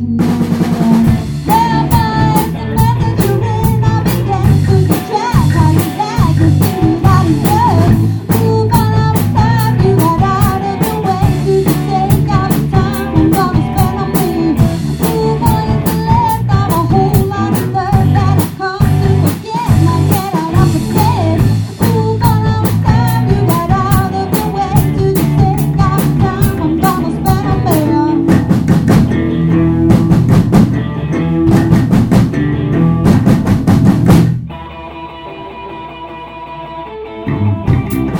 night.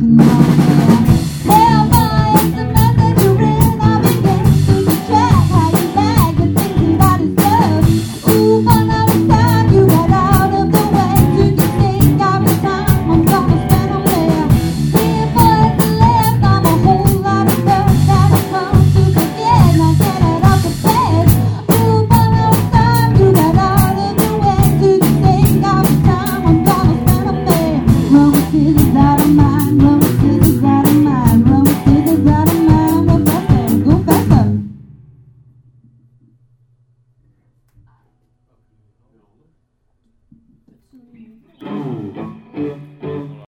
make, 嗯。